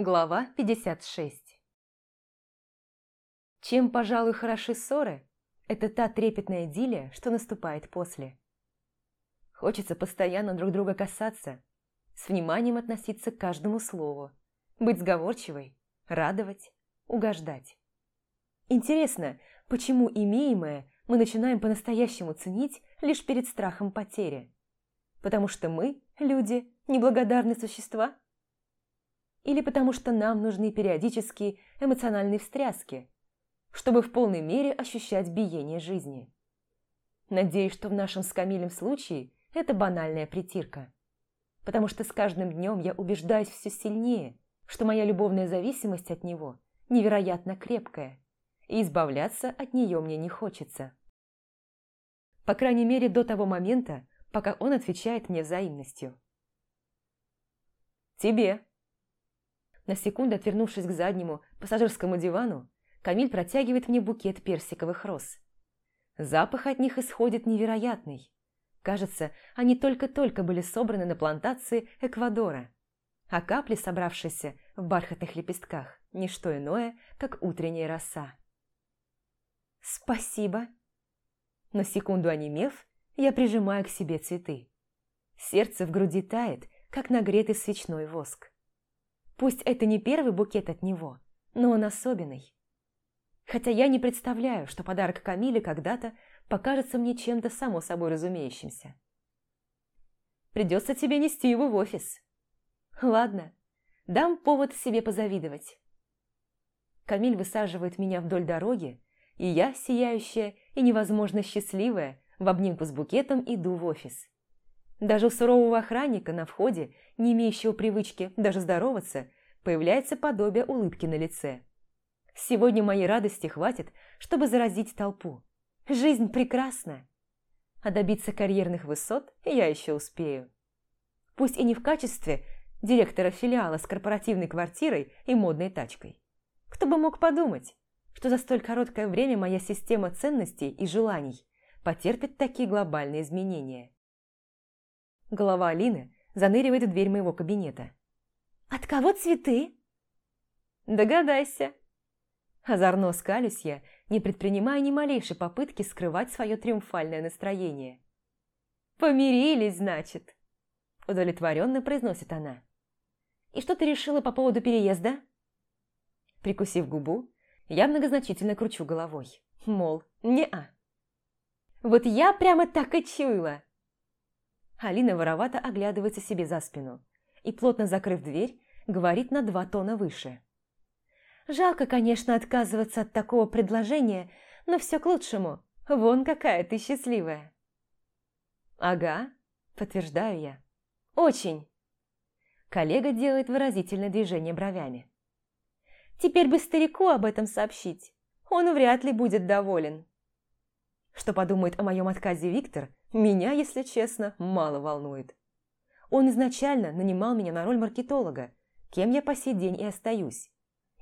Глава 56 Чем, пожалуй, хороши ссоры, это та трепетная идиллия, что наступает после. Хочется постоянно друг друга касаться, с вниманием относиться к каждому слову, быть сговорчивой, радовать, угождать. Интересно, почему имеемое мы начинаем по-настоящему ценить лишь перед страхом потери? Потому что мы, люди, неблагодарные существа – или потому что нам нужны периодические эмоциональные встряски, чтобы в полной мере ощущать биение жизни. Надеюсь, что в нашем с Камилем случае это банальная притирка. Потому что с каждым днем я убеждаюсь все сильнее, что моя любовная зависимость от него невероятно крепкая, и избавляться от нее мне не хочется. По крайней мере, до того момента, пока он отвечает мне взаимностью. «Тебе», на секунду отвернувшись к заднему пассажирскому дивану, Камиль протягивает мне букет персиковых роз. Запах от них исходит невероятный. Кажется, они только-только были собраны на плантации Эквадора, а капли, собравшиеся в бархатных лепестках, не что иное, как утренняя роса. «Спасибо!» На секунду онемев, я прижимаю к себе цветы. Сердце в груди тает, как нагретый свечной воск. Пусть это не первый букет от него, но он особенный. Хотя я не представляю, что подарок Камиле когда-то покажется мне чем-то само собой разумеющимся. Придется тебе нести его в офис. Ладно, дам повод себе позавидовать. Камиль высаживает меня вдоль дороги, и я, сияющая и невозможно счастливая, в обнимку с букетом иду в офис. Даже у сурового охранника на входе, не имеющего привычки даже здороваться, появляется подобие улыбки на лице. Сегодня моей радости хватит, чтобы заразить толпу. Жизнь прекрасна. А добиться карьерных высот я еще успею. Пусть и не в качестве директора филиала с корпоративной квартирой и модной тачкой. Кто бы мог подумать, что за столь короткое время моя система ценностей и желаний потерпит такие глобальные изменения. Голова Алины заныривает в дверь моего кабинета. «От кого цветы?» «Догадайся». Озорно скалюсь я, не предпринимая ни малейшей попытки скрывать свое триумфальное настроение. «Помирились, значит?» Удовлетворенно произносит она. «И что ты решила по поводу переезда?» Прикусив губу, я многозначительно кручу головой. Мол, не-а. «Вот я прямо так и чуяла!» Алина воровато оглядывается себе за спину и, плотно закрыв дверь, говорит на два тона выше. «Жалко, конечно, отказываться от такого предложения, но все к лучшему. Вон какая ты счастливая!» «Ага», – подтверждаю я. «Очень!» Коллега делает выразительное движение бровями. «Теперь бы старику об этом сообщить. Он вряд ли будет доволен». Что подумает о моем отказе Виктор, меня, если честно, мало волнует. Он изначально нанимал меня на роль маркетолога, кем я по сей день и остаюсь.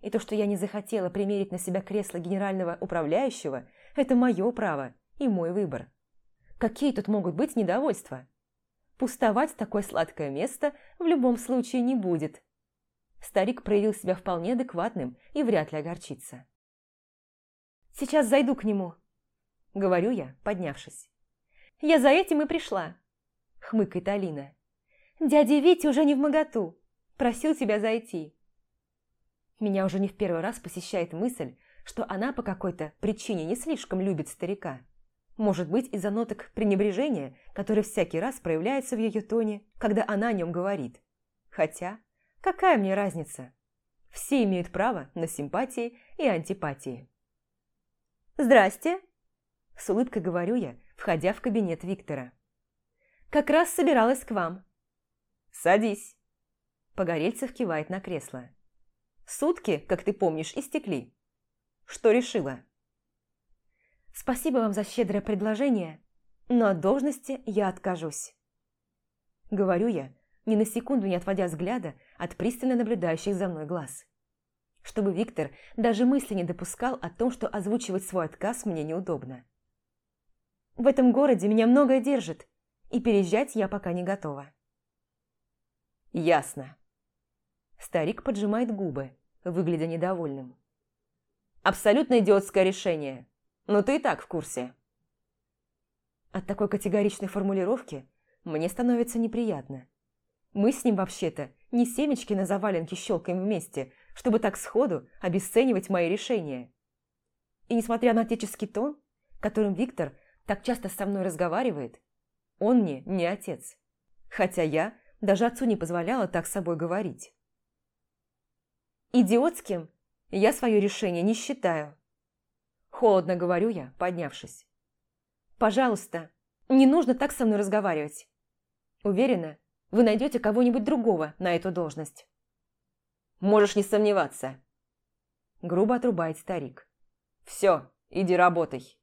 И то, что я не захотела примерить на себя кресло генерального управляющего, это мое право и мой выбор. Какие тут могут быть недовольства? Пустовать такое сладкое место в любом случае не будет. Старик проявил себя вполне адекватным и вряд ли огорчится. «Сейчас зайду к нему», Говорю я, поднявшись. «Я за этим и пришла», — хмыкает Алина. «Дядя Витя уже не в моготу. Просил тебя зайти». Меня уже не в первый раз посещает мысль, что она по какой-то причине не слишком любит старика. Может быть, из-за ноток пренебрежения, которые всякий раз проявляются в ее тоне, когда она о нем говорит. Хотя, какая мне разница? Все имеют право на симпатии и антипатии. «Здрасте!» С улыбкой говорю я, входя в кабинет Виктора. «Как раз собиралась к вам». «Садись». Погорельцев кивает на кресло. «Сутки, как ты помнишь, истекли. Что решила?» «Спасибо вам за щедрое предложение, но от должности я откажусь». Говорю я, ни на секунду не отводя взгляда от пристально наблюдающих за мной глаз. Чтобы Виктор даже мысли не допускал о том, что озвучивать свой отказ мне неудобно. В этом городе меня многое держит, и переезжать я пока не готова. Ясно. Старик поджимает губы, выглядя недовольным. «Абсолютно идиотское решение, но ты и так в курсе». От такой категоричной формулировки мне становится неприятно. Мы с ним вообще-то не семечки на заваленке щелкаем вместе, чтобы так сходу обесценивать мои решения. И несмотря на отеческий тон, которым Виктор так часто со мной разговаривает, он мне не отец. Хотя я даже отцу не позволяла так с собой говорить. Идиотским я свое решение не считаю. Холодно говорю я, поднявшись. Пожалуйста, не нужно так со мной разговаривать. Уверена, вы найдете кого-нибудь другого на эту должность. Можешь не сомневаться. Грубо отрубает старик. Все, иди работай.